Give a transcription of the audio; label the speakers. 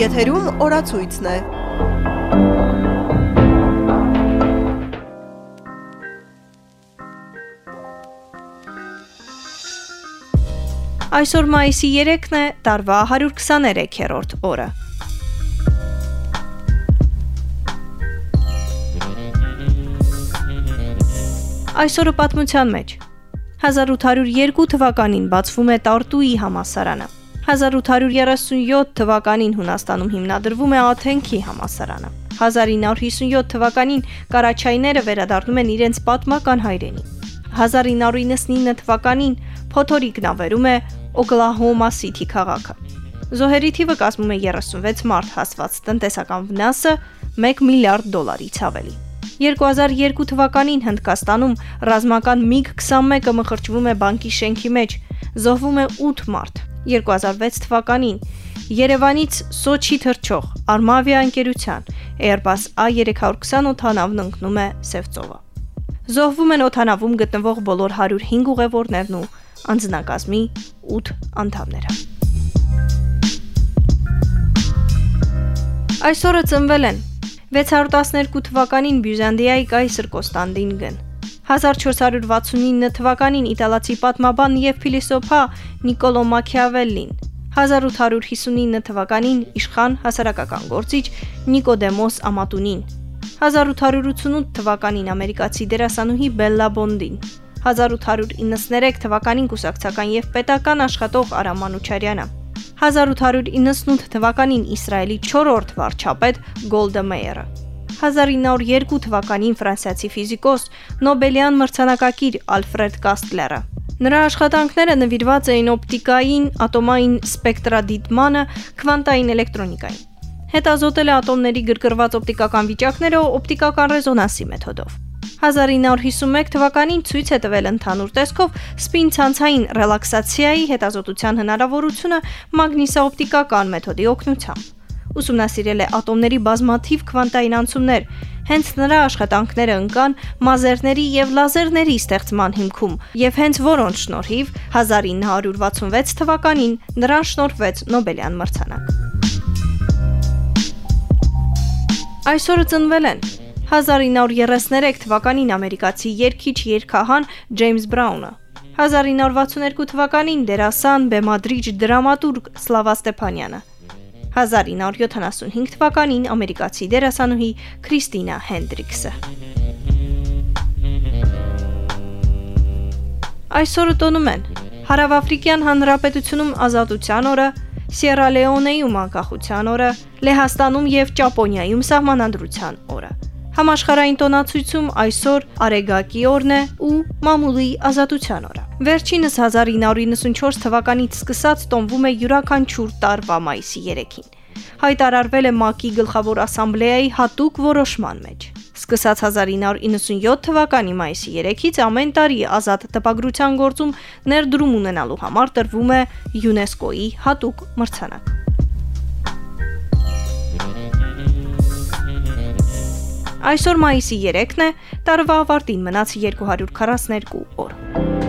Speaker 1: Եթերում օրացույցն է։
Speaker 2: Այսօր մայիսի 3-ն է, տարվա 123-րդ օրը։ Այսօրը պատմության մեջ 1802 թվականին բացվում է Տարտուի համասարանը։ 1837 թվականին Հունաստանում հիմնադրվում է Աթենքի համասարանը։ 1957 թվականին Կարաչայները վերադառնում են իրենց պատմական հայրենի։ 1999 թվականին Փոթորիկն ավերում է Օկլահոմա Սիթի քաղաքը։ Զոհերի թիվը կազմում է 36 մարդ, հասված տնտեսական վնասը 1 միլիարդ դոլարից ավելի։ 2002 թվականին Հնդկաստանում ռազմական MiG-21-ը մխրճվում է բանկի շենքի մեջ, զոհվում է 8 մարդ։ 2006 թվականին Երևանից Սոչի թռչող Armavia ընկերության Airbus A320 օթանավն ընկնում է Սևծովը։ Զոհվում են օթանավում գտնվող բոլոր 105 ուղևորներն ու անձնակազմի 8 անդամները։ Այսօրը ծնվել են 612 թվականին Բյուզանդիայի կայսր Կոստանդինգն 1469 թվականին իտալացի պատմաբան եւ փիլիսոփա Նիկոլո Մաքիավելլին 1859 թվականին իշխան հասարակական գործիչ Նիկոդեմոս Ամատունին 1888 թվականին ամերիկացի դերասանուհի Բելլա Բոնդին 1893 թվականին կուսակցական եւ պետական աշխատող Արամ Մանուչարյանը 1898 թվականին Իսրայելի 4-րդ վարչապետ Գոլդա Մեյերը 1902 թվականին ֆրանսիացի ֆիզիկոս Նոբելյան մրցանակակիր Ալֆրեդ Կաստլերը Նրա աշխատանքները նվիրված էին օպտիկային, ատոմային սպեկտրադիտմանը, քվանտային էլեկտրոնիկային։ Հետազոտել է ատոմների գրգռված օպտիկական վիճակները օպտիկական ռեզոնանսի մեթոդով։ 1951 թվականին ցույց է տվել ընդհանուր տեսքով սպին ցանցային ռելաքսացիայի հետազոտության հնարավորությունը մագնիսաօպտիկական մեթոդի օգնությամբ։ Ուսումնասիրել է ատոմների բազմաթիվ քվանտային անցումներ, հենց նրա աշխատանքները ընկան մազերների եւ լազերների ստեղծման հիմքում, եւ հենց որոնց շնորհիվ 1966 թվականին նրան շնորհվեց Նոբելյան մրցանակ։ Այսօրը ծնվել են 1933 թվականին ամերիկացի երգիչ երգահան Ջեյմս Բրաունը, 1962 թվականին դերասան, բեմադրիչ, դրամատուրգ Սլավա Ստեփանյանը, 1975 թվականին ամերիկացի դերասանուհի Քրիստինա Հենդրիքսը։ Այսօրը տոնում են Հարավաֆրիկյան Հանրապետությունում ազատության օրը, Սիերա Լեոնեյում անկախության օրը, Լեհաստանում եւ Ճապոնիայում սահմանադրության օրը։ Համաշխարհային տոնացույցում այսօր Արեգակի օրն է ու Մամուլի ազատության օրը։ Վերջինս 1994 թվականից սկսած տոնվում է յուրաքանչյուր տարվա մայիսի 3-ին։ Հայտարարվել է ՄԱԿ-ի գլխավոր ասամբլեայի հատուկ որոշման մեջ։ Սկսած 1997 թվականի մայիսի 3-ից ամեն տարի ազատ տպագրության գործում ներդրում ունենալու համար տրվում է ՅՈՒՆԵՍԿՕ-ի հատուկ մրցանակ։ Այսօր մայիսի 3-ն է, տարվա ավարտին մնաց 242 օր։